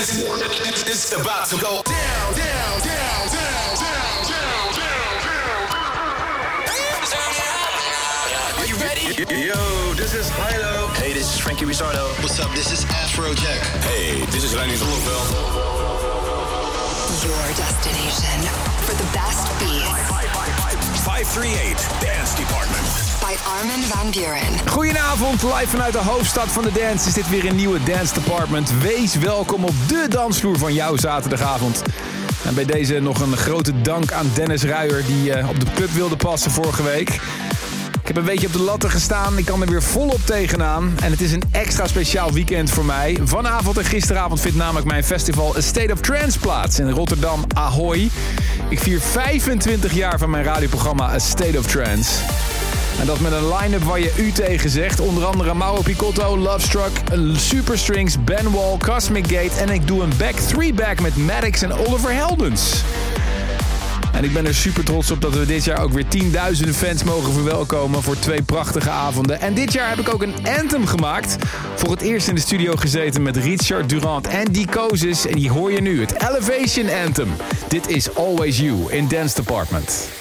It's about to go down, down, down, down, down, down, down. Are you ready? Yo, this is Hilo. Hey, this is Frankie Rizardo. What's up? This is Afrojack. Hey, this is Lenny Zonneveld. Your destination for the best beats 538 Dance Department. By Armin van Buren. Goedenavond, live vanuit de hoofdstad van de dance is dit weer een nieuwe Dance Department. Wees welkom op de dansvloer van jouw zaterdagavond. En bij deze nog een grote dank aan Dennis Ruijer die eh, op de club wilde passen vorige week. Ik heb een beetje op de latten gestaan, ik kan er weer volop tegenaan. En het is een extra speciaal weekend voor mij. Vanavond en gisteravond vindt namelijk mijn festival A State of Trance plaats in Rotterdam Ahoy. Ik vier 25 jaar van mijn radioprogramma A State of Trance. En dat met een line-up waar je u tegen zegt. Onder andere Mauro Picotto, Love Struck, Superstrings, Ben Wall, Cosmic Gate. En ik doe een back 3-back met Maddox en Oliver Heldens. En ik ben er super trots op dat we dit jaar ook weer tienduizenden fans mogen verwelkomen voor twee prachtige avonden. En dit jaar heb ik ook een anthem gemaakt. Voor het eerst in de studio gezeten met Richard Durant en Decosis. En die hoor je nu, het Elevation Anthem. Dit is Always You in Dance Department.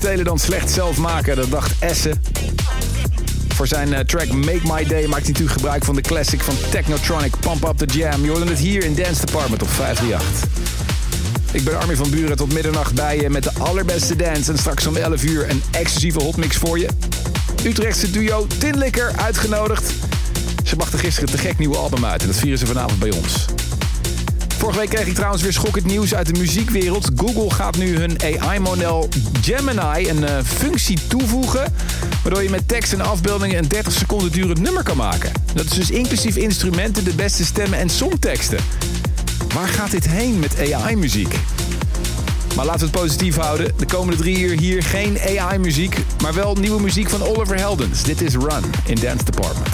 Stelen dan slecht zelf maken, dat dacht Essen. Voor zijn eh, track Make My Day maakt hij natuurlijk gebruik van de classic van Technotronic Pump Up The Jam. Je hoorde het hier in Dance Department op 538. Ik ben Armin van Buren tot middernacht bij je met de allerbeste dance. En straks om 11 uur een exclusieve hotmix voor je. Utrechtse duo Tinlikker uitgenodigd. Ze brachten gisteren te gek nieuwe album uit en dat vieren ze vanavond bij ons. Vorige week kreeg ik trouwens weer schokkend nieuws uit de muziekwereld. Google gaat nu hun AI-model Gemini een eh, functie toevoegen... waardoor je met tekst en afbeeldingen een 30 seconden durend nummer kan maken. Dat is dus inclusief instrumenten, de beste stemmen en songteksten. Waar gaat dit heen met AI-muziek? Maar laten we het positief houden. De komende drie uur hier geen AI-muziek, maar wel nieuwe muziek van Oliver Heldens. Dit is Run in Dance Department.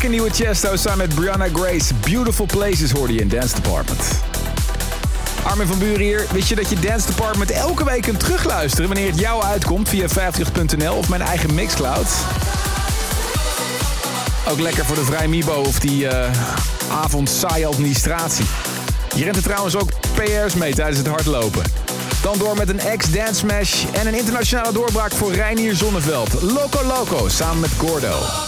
Lekker nieuwe Chesto samen met Brianna Grace. Beautiful Places hoorde je in Dance Department. Armin van Buren hier. Wist je dat je Dance Department elke week kunt terugluisteren... wanneer het jou uitkomt via 50.nl of mijn eigen Mixcloud? Ook lekker voor de Vrij Mibo of die uh, avond saaie administratie. Je rent er trouwens ook PR's mee tijdens het hardlopen. Dan door met een ex-dance smash en een internationale doorbraak voor Reinier Zonneveld. Loco Loco samen met Gordo.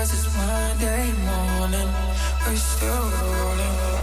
cause it's Monday morning. We're still rolling.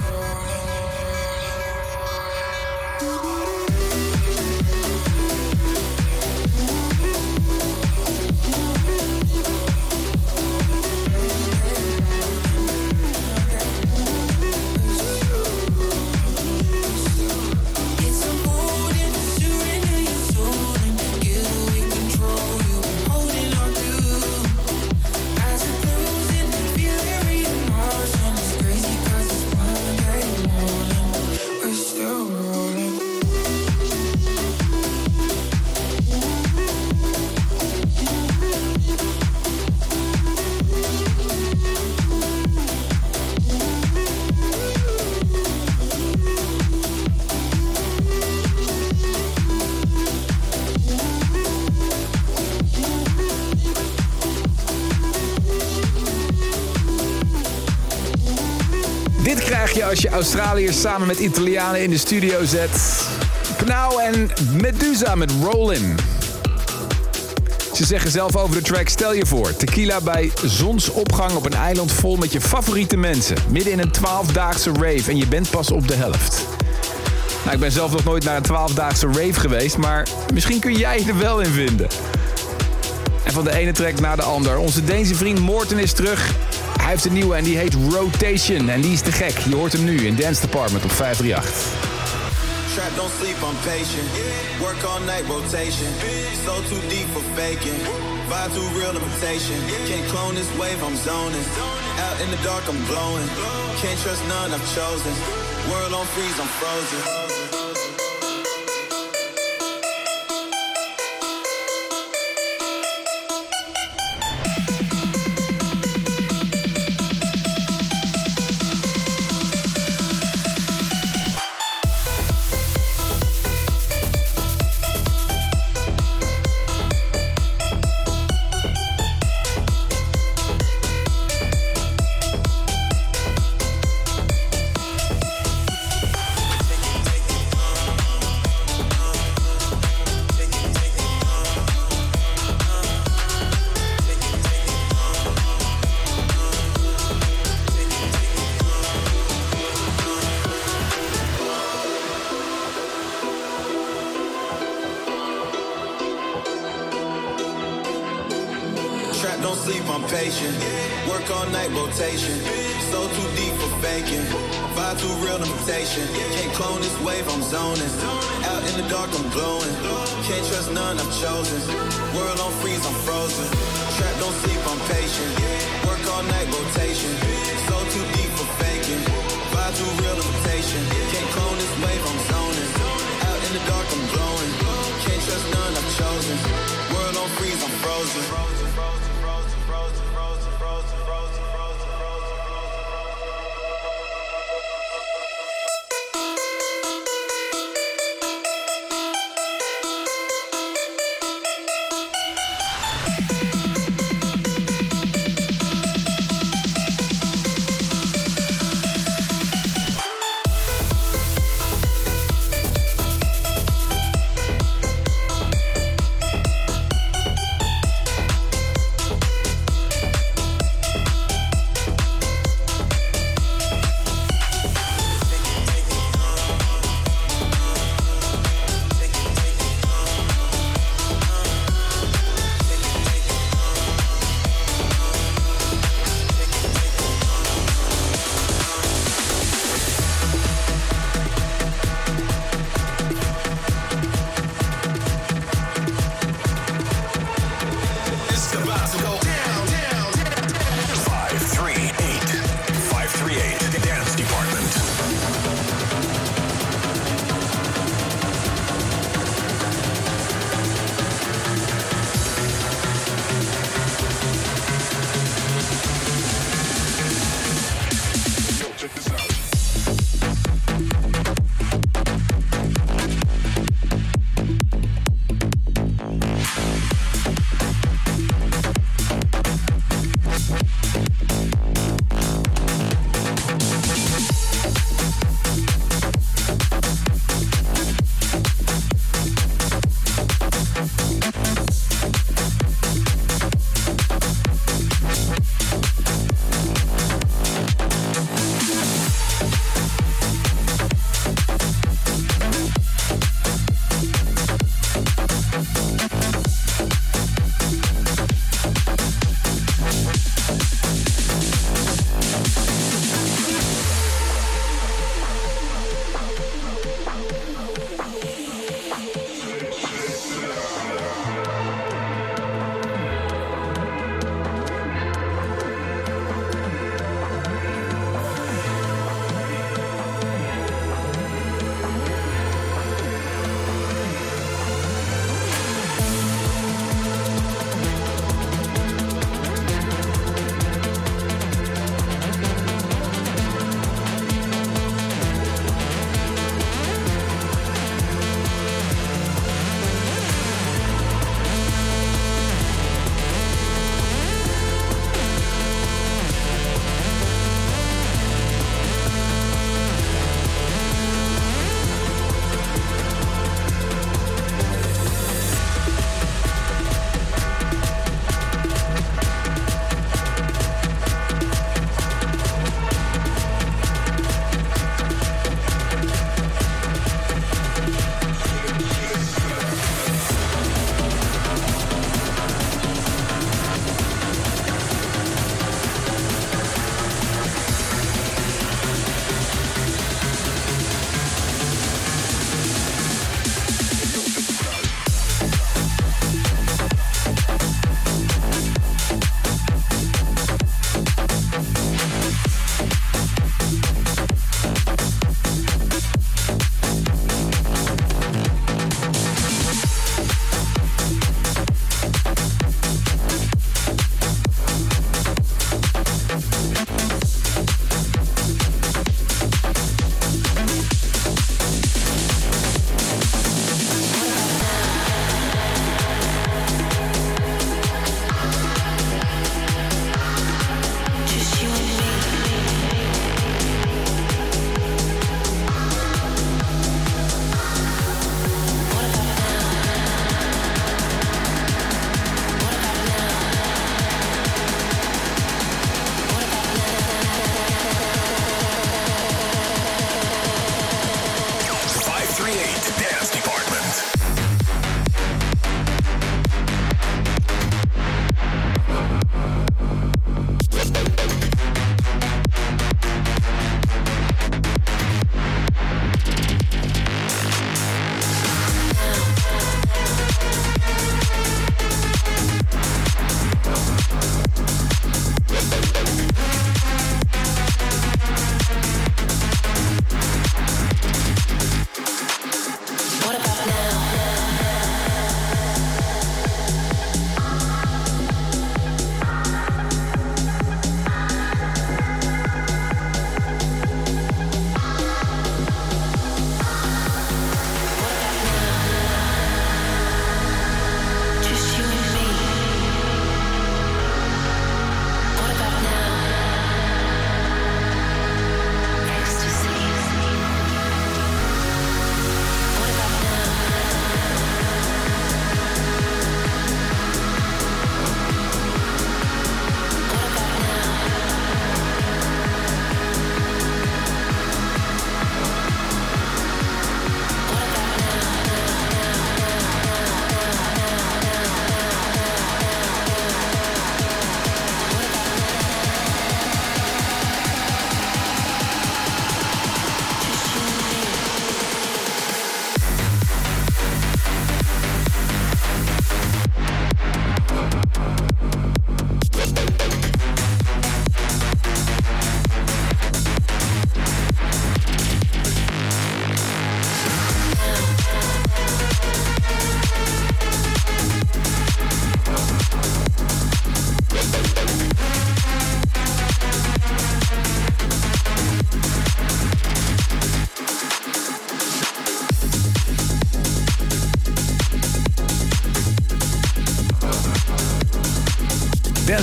Australiërs samen met Italianen in de studio zet. Knauw en Medusa met Rollin. Ze zeggen zelf over de track, stel je voor, tequila bij zonsopgang op een eiland vol met je favoriete mensen. Midden in een 12-daagse rave en je bent pas op de helft. Nou, ik ben zelf nog nooit naar een 12-daagse rave geweest, maar misschien kun jij er wel in vinden. En van de ene track naar de ander. Onze Deense vriend Morten is terug. Hij heeft een nieuwe en die heet Rotation. En die is te gek. Je hoort hem nu in Dance Department op 538. Trap, don't sleep, I'm patient. Work all night, rotation. So too deep for faking. Vibe too real, limitation. Can't clone this wave, I'm zoning. Out in the dark, I'm glowing. Can't trust none, I've chosen. World on freeze, I'm frozen.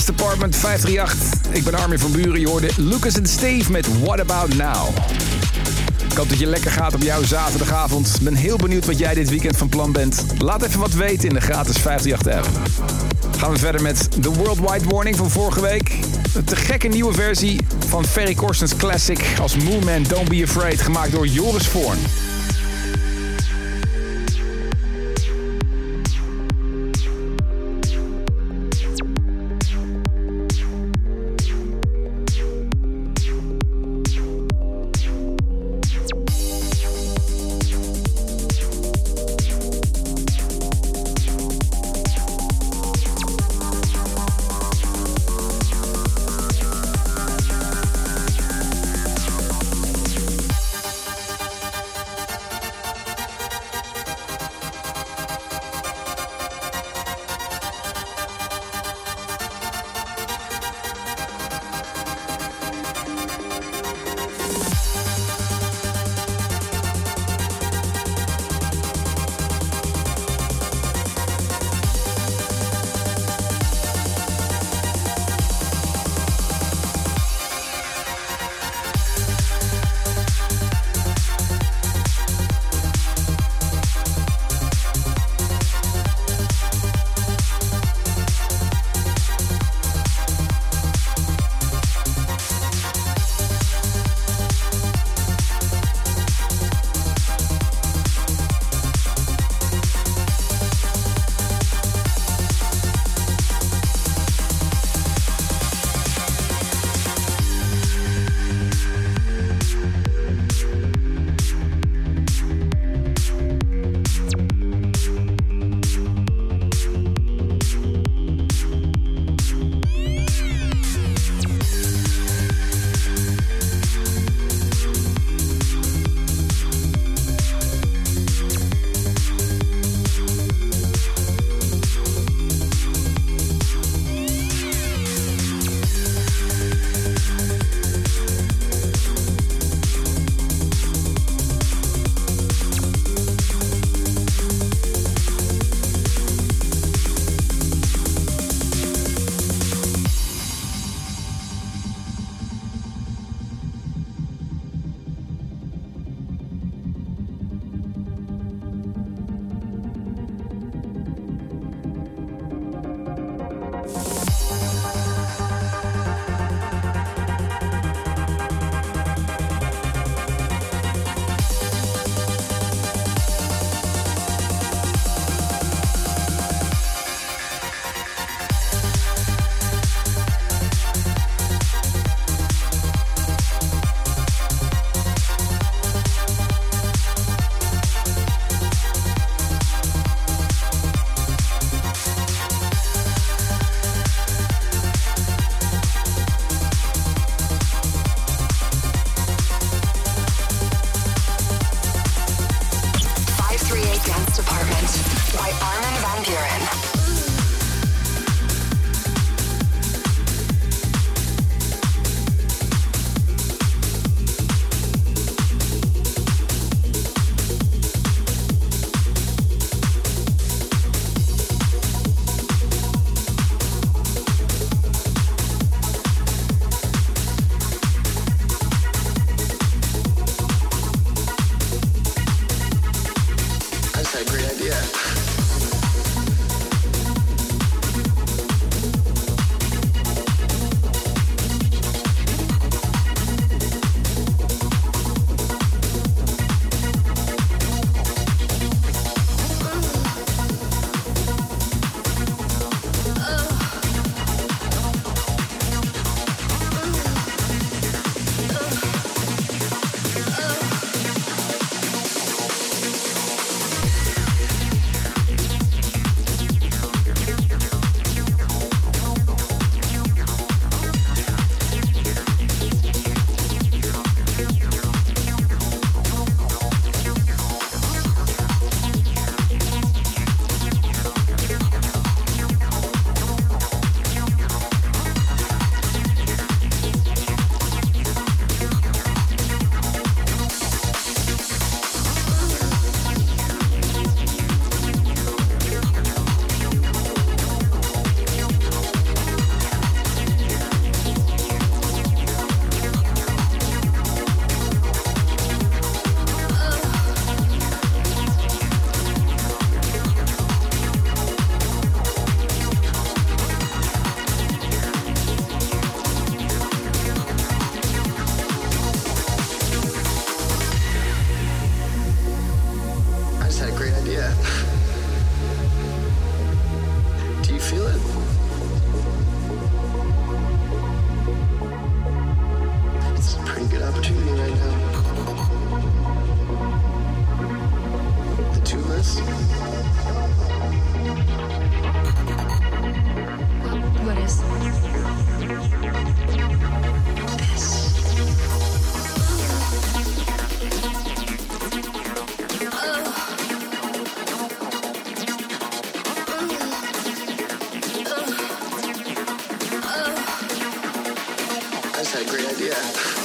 Department 538. Ik ben Armin van Buren. Je hoorde Lucas en Steve met What About Now. Ik hoop dat je lekker gaat op jouw zaterdagavond. Ben heel benieuwd wat jij dit weekend van plan bent. Laat even wat weten in de gratis 538 app. Gaan we verder met de Worldwide Warning van vorige week. Een te gekke nieuwe versie van Ferry Corsten's classic als Moonman Don't Be Afraid, gemaakt door Joris Voorn. Had a great idea.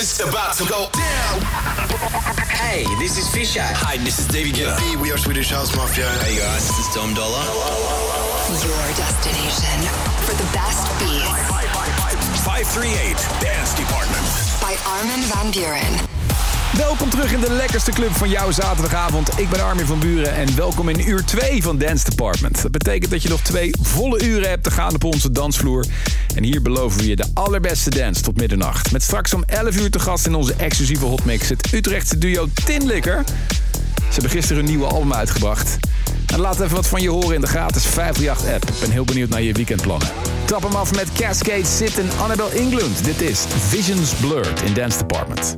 It's about to go down. Hey, this is Fisher. Hi, this is David Guetta. Hey, we are Swedish House Mafia. Hey guys, this is Tom Dollar. Your destination for the best beats 538 Dance Department. by Armin van Buren. Welkom terug in de lekkerste club van jouw zaterdagavond. Ik ben Armin van Buren en welkom in uur 2 van Dance Department. Dat betekent dat je nog twee volle uren hebt te gaan op onze dansvloer. En hier beloven we je de allerbeste dance tot middernacht. Met straks om 11 uur te gast in onze exclusieve hotmix het Utrechtse duo Tinlikker. Ze hebben gisteren hun nieuwe album uitgebracht. En laat even wat van je horen in de gratis 538-app. Ik ben heel benieuwd naar je weekendplannen. Trap hem af met Cascade Sit en Annabel England. Dit is Visions Blurred in Dance Department.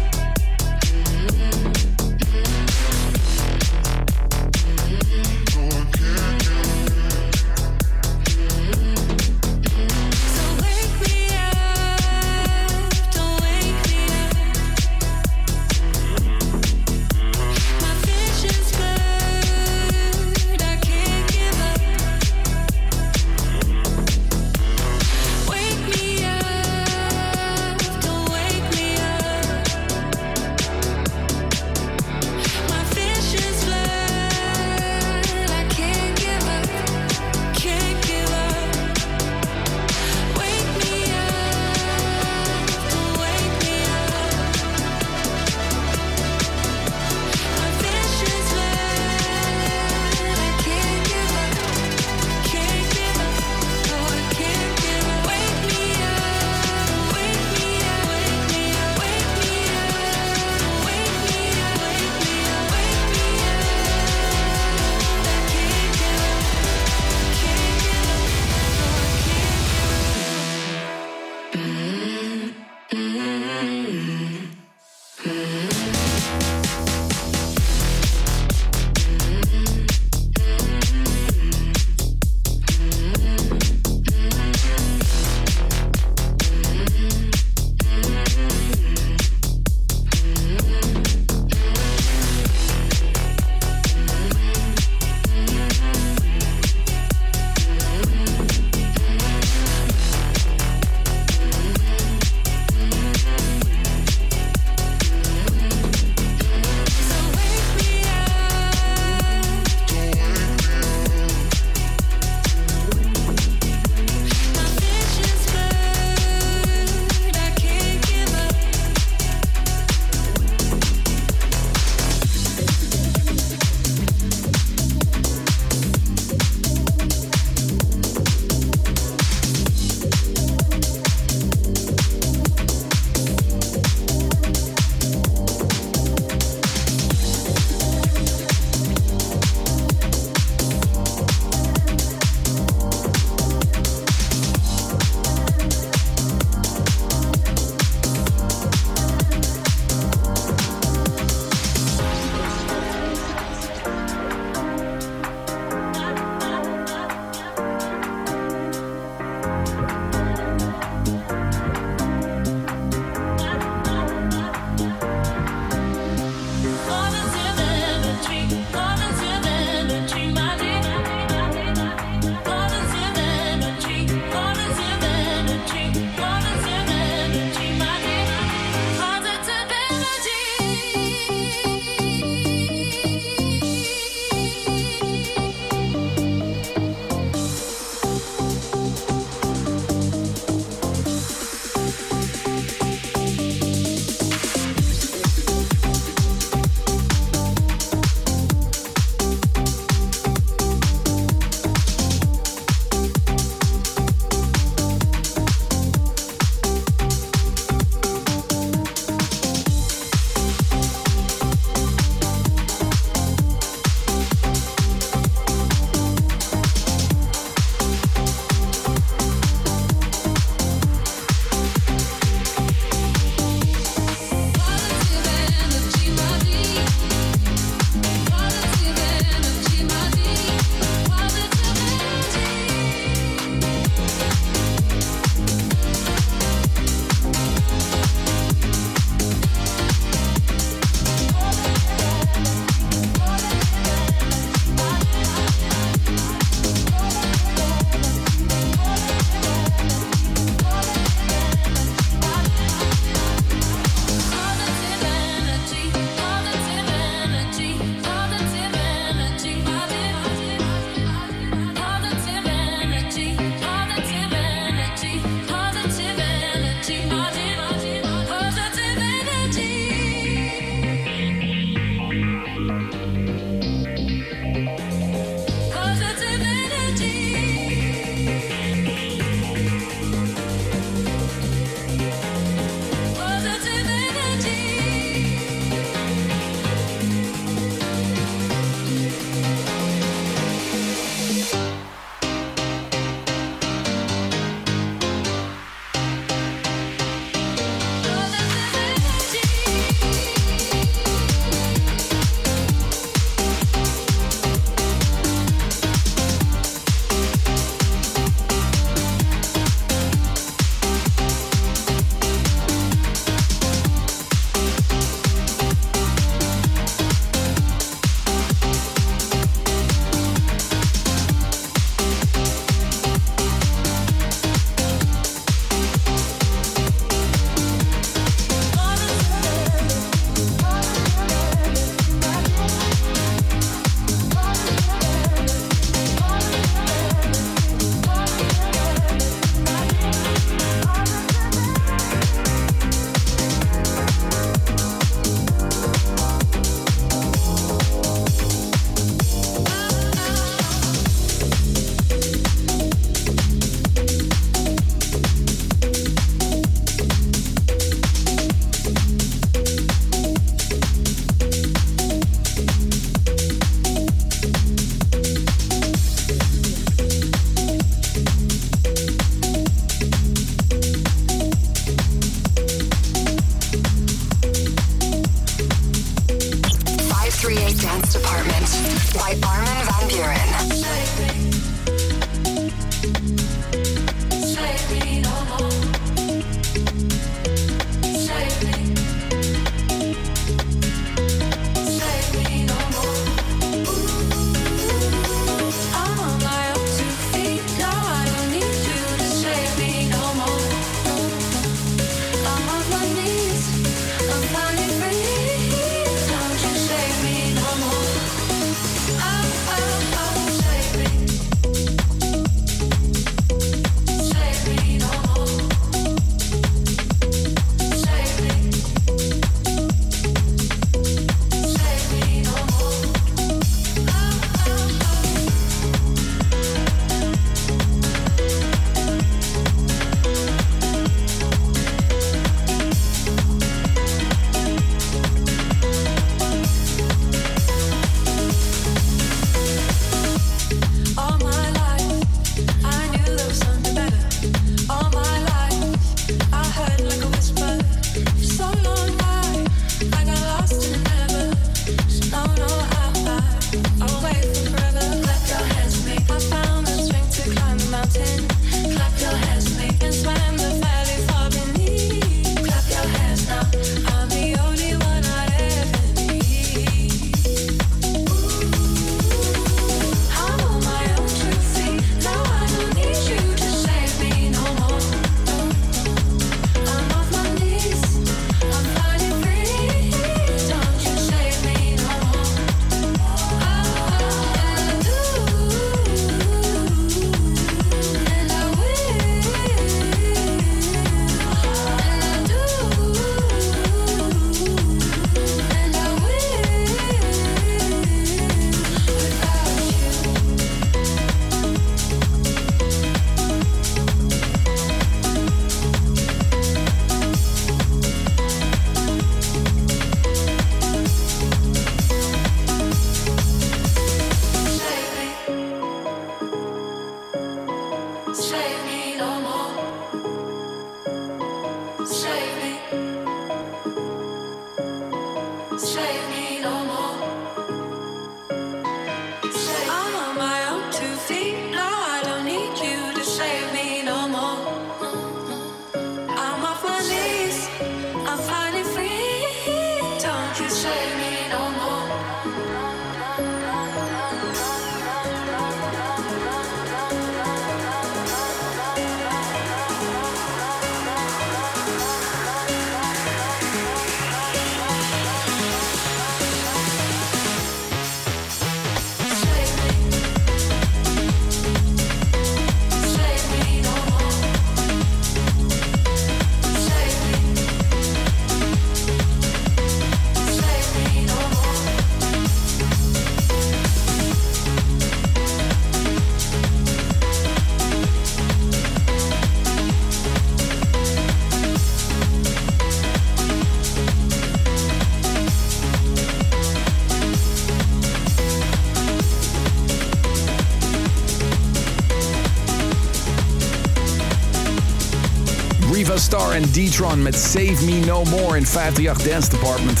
D-Tron met Save Me No More in 538 Dance Department.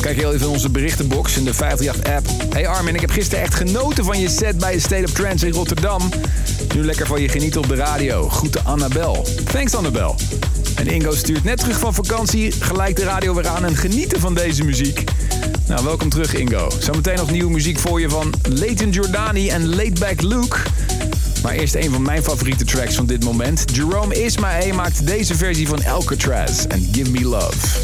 Kijk heel even in onze berichtenbox in de 538-app. Hey Armin, ik heb gisteren echt genoten van je set bij State of Trance in Rotterdam. Nu lekker van je genieten op de radio. Groeten Annabel. Thanks Annabel. En Ingo stuurt net terug van vakantie, gelijk de radio weer aan en genieten van deze muziek. Nou, welkom terug Ingo. Zometeen nog nieuwe muziek voor je van Leighton Jordani en Laidback Luke. Maar eerst een van mijn favoriete tracks van dit moment. Jerome Ismae maakt deze versie van Alcatraz en Give Me Love.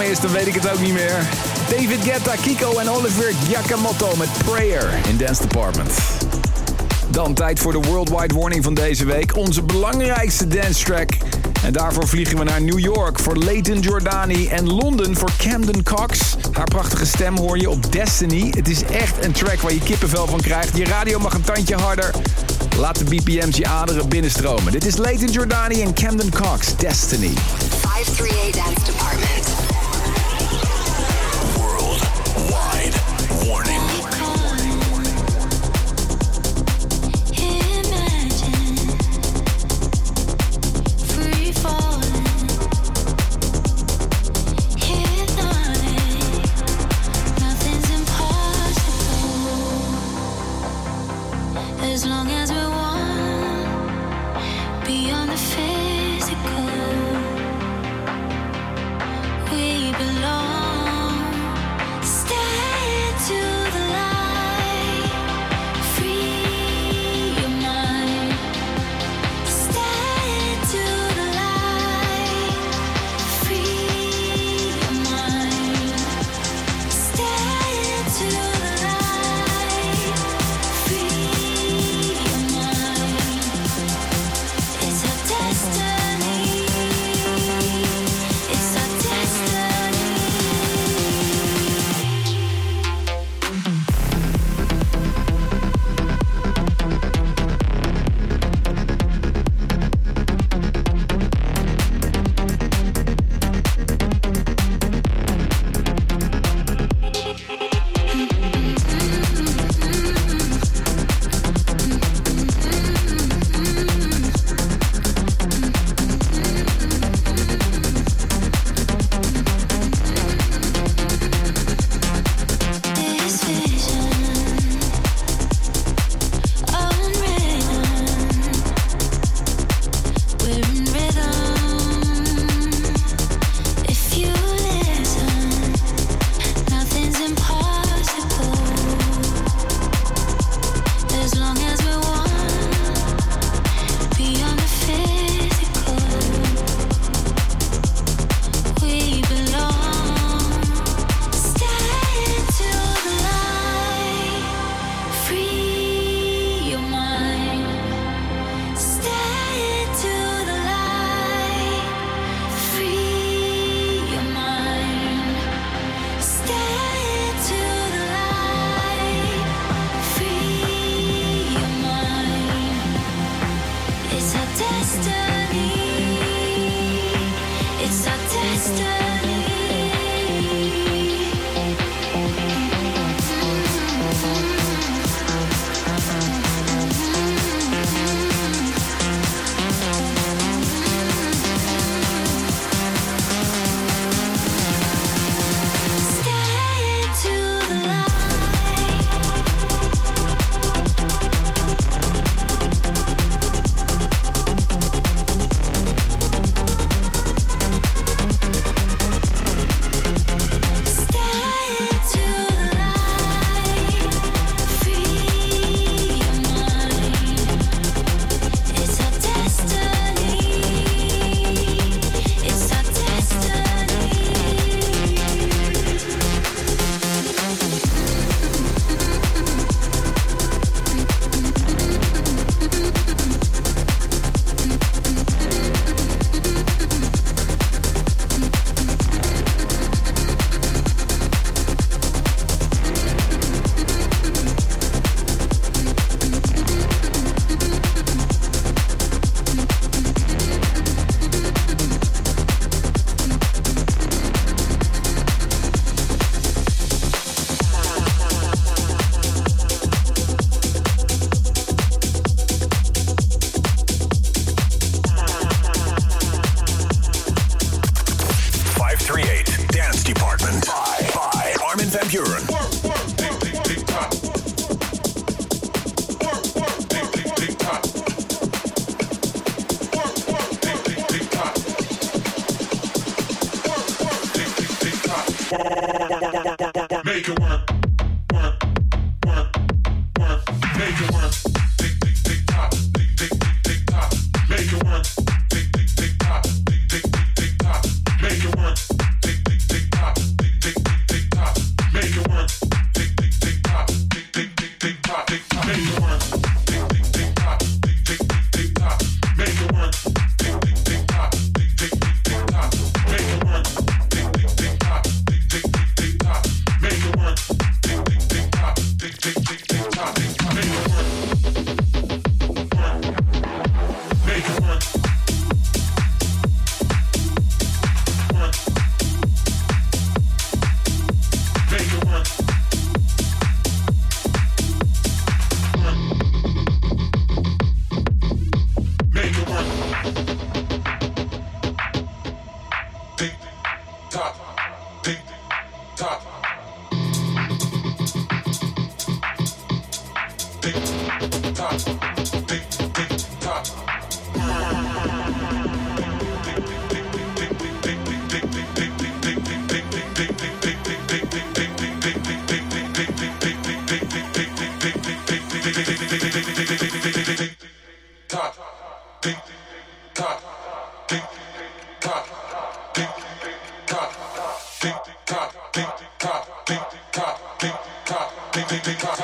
is, dan weet ik het ook niet meer. David Guetta, Kiko en Oliver Giacomotto met Prayer in Dance Department. Dan tijd voor de Worldwide Warning van deze week. Onze belangrijkste dance track. En daarvoor vliegen we naar New York voor Leighton Jordani en Londen voor Camden Cox. Haar prachtige stem hoor je op Destiny. Het is echt een track waar je kippenvel van krijgt. Je radio mag een tandje harder. Laat de BPM's je aderen binnenstromen. Dit is Leighton Jordani en Camden Cox, Destiny. 538 Dance Department.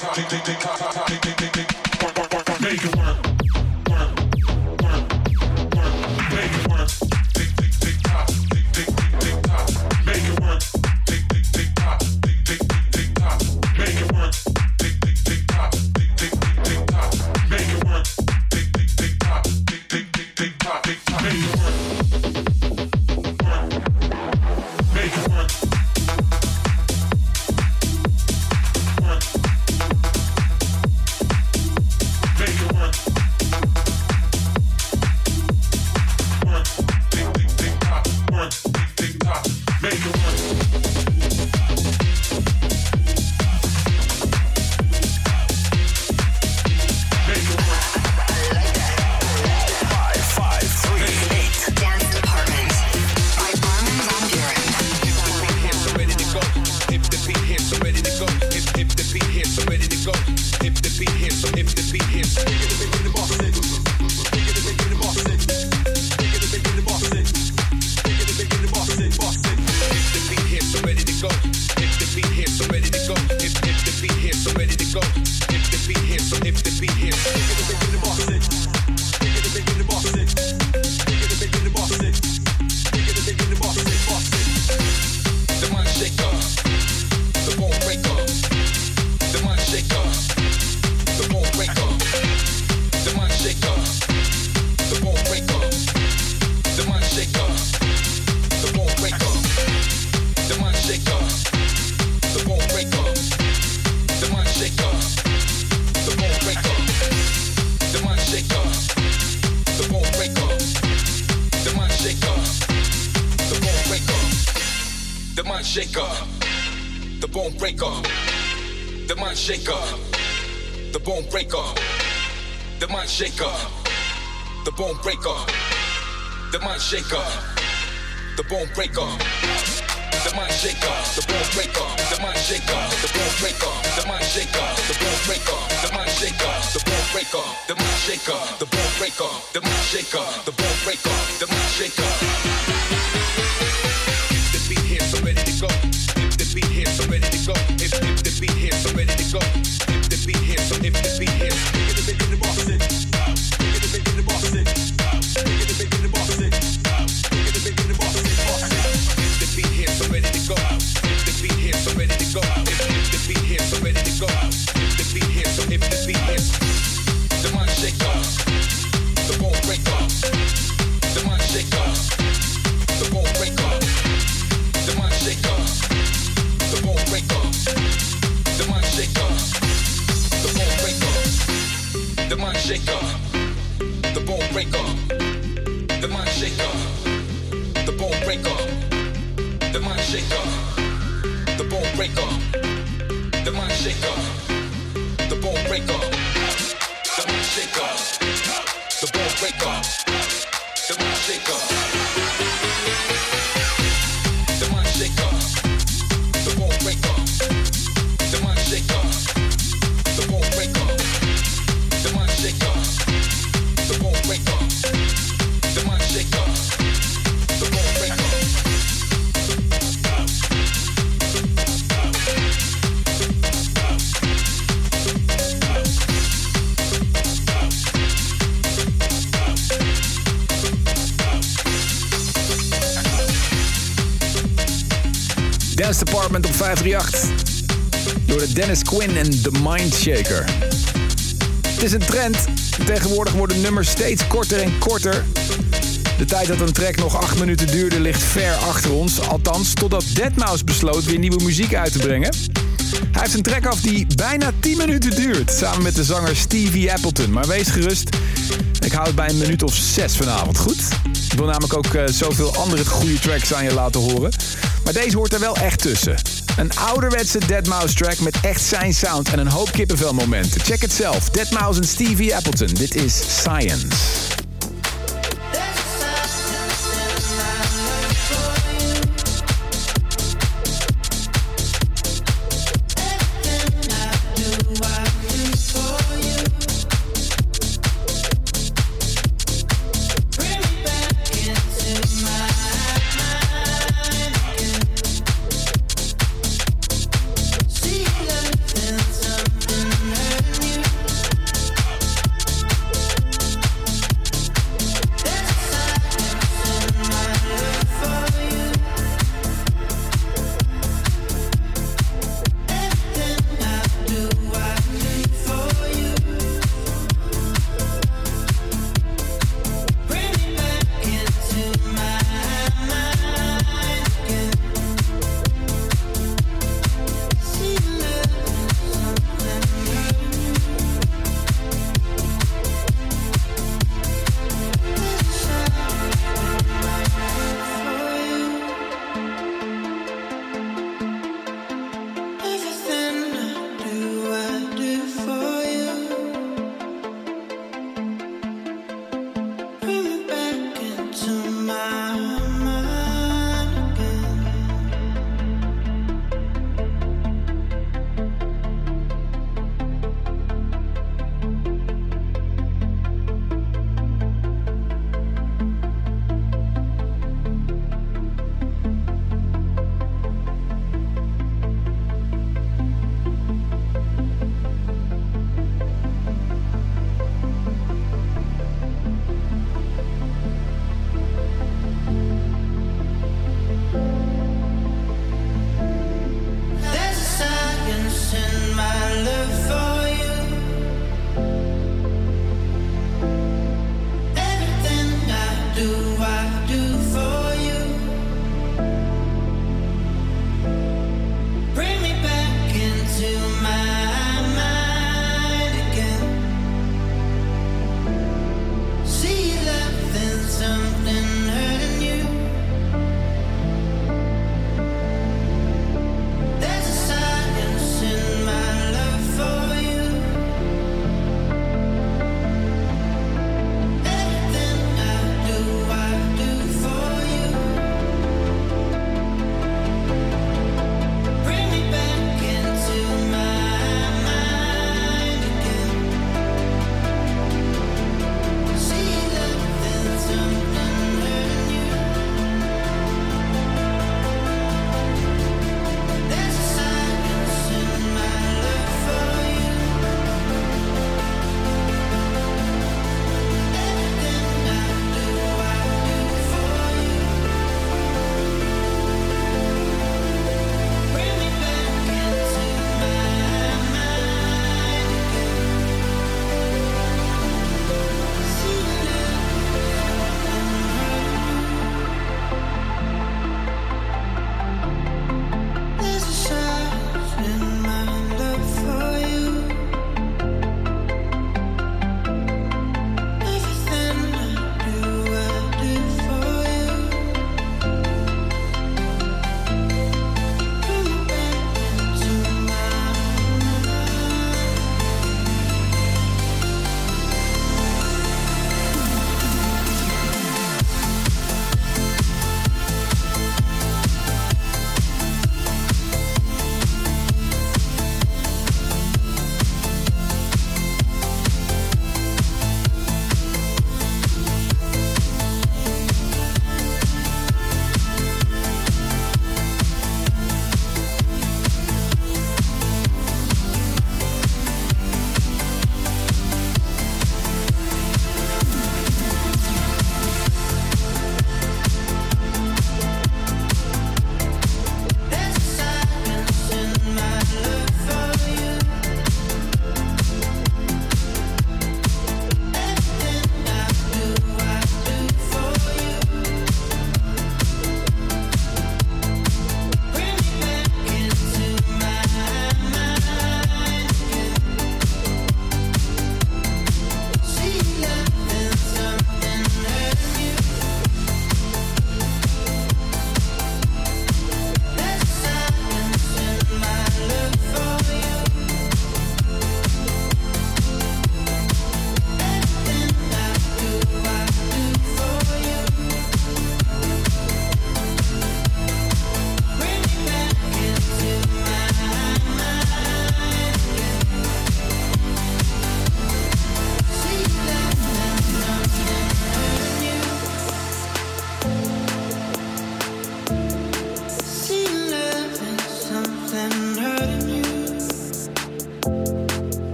Dance won't break up. Shaker, the bone breaker, the man shaker, the bone breaker, the man shaker, the bone breaker, the man shaker. Op 538. Door de Dennis Quinn en The Mindshaker. Het is een trend. Tegenwoordig worden nummers steeds korter en korter. De tijd dat een track nog 8 minuten duurde ligt ver achter ons. Althans, totdat Deadmau5 besloot weer nieuwe muziek uit te brengen. Hij heeft een track af die bijna 10 minuten duurt. Samen met de zanger Stevie Appleton. Maar wees gerust, ik hou het bij een minuut of 6 vanavond, goed? Ik wil namelijk ook eh, zoveel andere goede tracks aan je laten horen. Maar deze hoort er wel echt tussen. Een ouderwetse Deadmau5 track met echt zijn sound en een hoop kippenvelmomenten. Check het zelf. Deadmau5 en Stevie Appleton. Dit is Science.